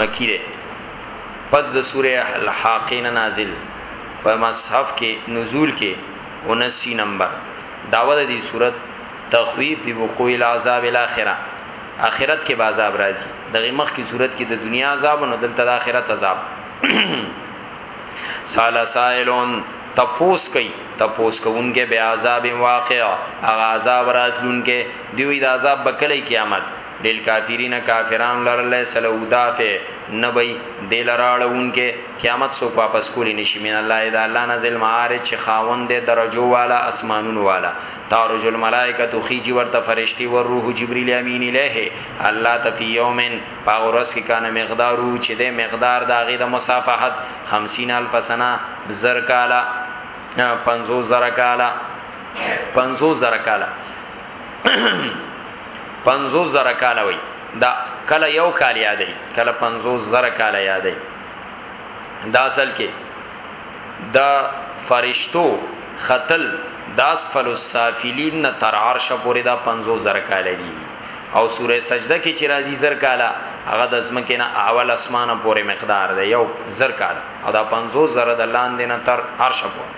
مکی ده پس د سوره الحاقین نازل په مصحف کې نزول کې 79 نمبر داوه د دې صورت تخویف دی وقوع العذاب الاخره اخرت کې عذاب راځي دغه مخ کی صورت کې د دنیا عذاب نو دلته د اخرت عذاب سال سائلون تپوس کوي تپوس کوونکې به عذاب واقع هغه عذاب راتلونکې دی وی د عذاب بکلی قیامت للکافرین کافران لره لیس له دافع نبی دل راړونکه قیامت سو واپس کولی نشی من الله اذا الله نزل معارج چې خاوند دې درجو والا اسمانون والا تارج الملائکه خیجی ورته فرشتي ور روح جبرئیل امین الیه الله تفی یومن پاورس کی کان مقدارو چې دې مقدار دا غي د مصافحت 50 الف سنه زر کالا 50 زر کالا 50 زر کالا 50 زره کال وای دا کله یو کال یادای کله 50 زره کال یادای دا اصل کې دا فرشتو خطل د اسفل السافلین نه تر عرش پورې دا 50 زره کال دی او سوره سجده کې چې راځي زر کاله هغه د زمکه نه اول اسمانه پورې مقدار دی یو زر کال او دا 50 زره د لاندې نه تر عرش پورې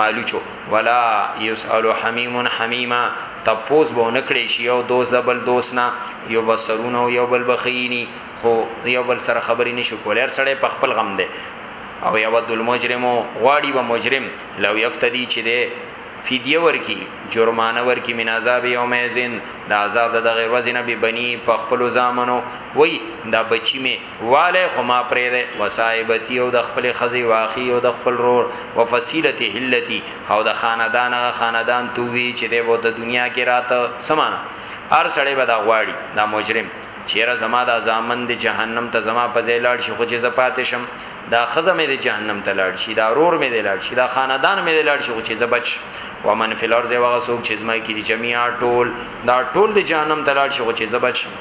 مالوچو ولا یسأل حمیم حمیما تپوس به نکړي شي او دوز د بل دوست نه یو بسرونه او یو بل بخینی خو یو بل سره خبرې نشو کولای هر سړی په خپل غم دی او یود المجرم غواړي به مجرم لو یفتدی چې دی فدیه ورکی جرمانه ورکی من عذاب یوم ازن د عذاب د غیر وزنه به بنی په خپل زامنو وای دا بچی می واله خو ما پرې ده وصایبتی او د خپل خزی واخی او د خپل رور او فصیلته هلتی او د خاندان هغه خاندان تو وی چې د بو د دنیا کې راته سمانه ار سړی به دا غواړي دا مجرم چیرې زما د ځامن د جهنم ته زما په ځای لاړ شي خو چې زپات شم دا خزه مې د جهنم ته لاړ شي دا رور مې د لاړ شي دا خاندان مې د لاړ شي خو چې زبچ ومن فی الارض وغسوک چې زما کې دي جميعا ټول دا ټول د جهنم ته لاړ شي خو چې زبچ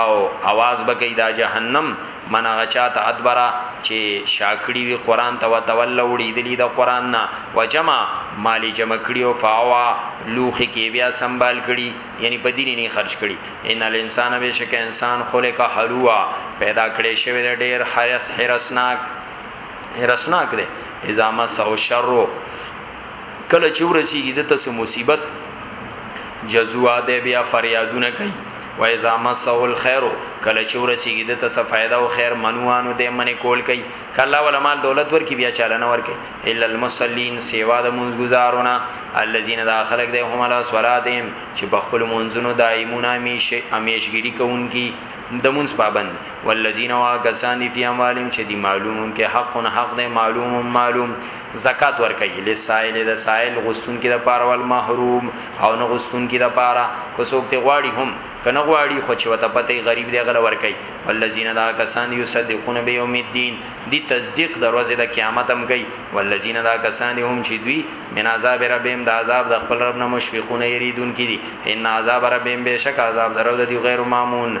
او आवाज بګی دا جهنم من هغه چاته ادبره چې شاکړی وی قران ته وتول وړي دلی د قران نه وجمع مالی جمع کړي او فاوا لوخي کې بیا سنبال کړي یعنی په دین نه خرج کړي ان الانسان بشک انسان خلق حلوا پیدا کړي شوی ډیر حرس حرسناک حرسناک دی اذا مس او شر کله چې ورسیږي د تاسو مصیبت جزوا دی بیا فریادونه کوي و اذا مسه الخير کله چې ورسیږي د ته فائدہ او خیر منوانو دې منی کول کوي کله ولا مال دولت ورکی بیا چاله نه ورکی الا المصلين سیوا د منځګزارونه الذين دا خلق دې هم علی صلاتهم چې په خپل منځونو دایمون همیشه همیشګری کوونکی د منځ پابند والذین واغسان فی اموالهم چې دی معلومون کې حق حق دې معلوم معلوم زکات ورکړي لسائل د سائل غستونکي د پاره ول محروم او نه غستونکي د پاره کو څوک ته غواړي هم کنه غواړي خو چې وته پته غریب دی غل ورکړي والذین دا کسان یصدقون بیوم الدین دی تصدیق د ورځې د قیامت هم کوي والذین دا کسان هم چې دوی من عذاب ربهم د عذاب د خپل رب نه مشفقون یریدون کړي ان عذاب ربهم بشک عذاب درو د دی غیر مامون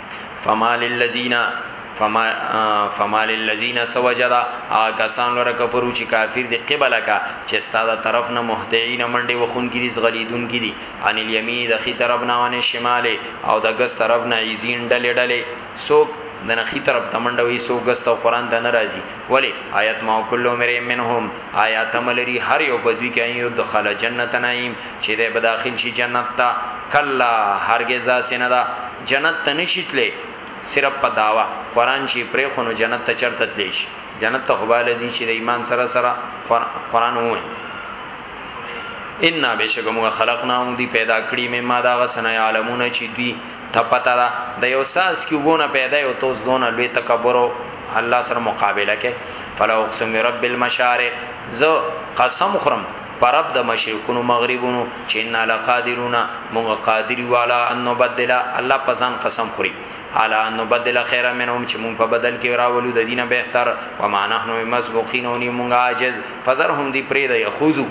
فما للذین فما فما للذین سوجدا کسان لره کفرو چې کافر دي قبل کا چې ستاده طرف نه محتعين منډي وخون کې دي غلیدون کې دي ان الیمین د خي طرف نه ونه شمال او د ګس طرف نه ایزین ډلې ډلې سوک د نخي طرف تمنډه وي سو غست او قران ته ناراضي ولی آیات ما کل عمر منهم آیات ملری هر یو بدوی کې یو دخل جنت نعیم چې به داخل شي جنت ته کلا هرگز اسنه دا جنت ته نشي تللی صرف په داوا قران شي پرې خونو جنت ته چرته تللی شي جنت ته خباله زی چې د ایمان سره سره قران وای ان بشکمغه خلقناهم دی پیدا کړی مې ما دا غسنا علمونه چې دوی ټپتا دا د یو ساس کې وونه پیدا یو توس دونه لوی تکبر الله سره مقابله کې فلا اقسم رب المشارق زه قسم خورم په رب د مشرقونو مغربونو چې ان لقادرون موږ قادری والا ان نبدل الله په ځان قسم خوري الا ان نبدل خیر منهم چې موږ په بدل کې راولو د دینه بهتر و ما نحنو مسبوقین او نه موږ عاجز فزر هم دی پرې د یخوزو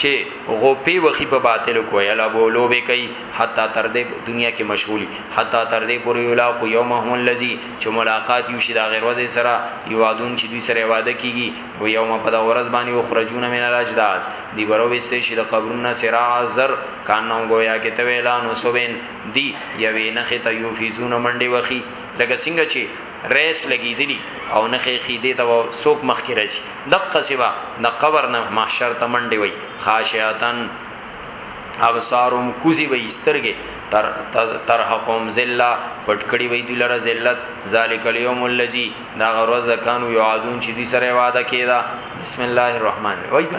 چې غوپی وخی په باطل کو یلا بولو به کوي حتا تر دې دنیا کې مشغولي حتا تر دې پورې یلا کو یوم هم الذی چې ملاقات یو شي دا غیر وځي سره یوادون چې دوی سره واده کیږي و یوم په دغه ورځ باندې اخرجون من الاجداث دی برو وسته شي د قبرونو سرا زر کانو گویا کې ته ویلا نو سوین دی یوې نخې ته یو فیزونه منډي وخی لکه څنګه چې ریس لګیدلی او نخې خیدې ته سوک مخ کې راځي دقه سبا د قبر نه محشر ته منډي وای خاشعتن ابصارهم کوزی وی سترګې تر ترحقهم ذلہ پټکړی وی دلر ذلت ذالک الیوم الذی دا غروز د کانو یعادون چې دوی سره وعده کېده بسم الله الرحمن الرحیم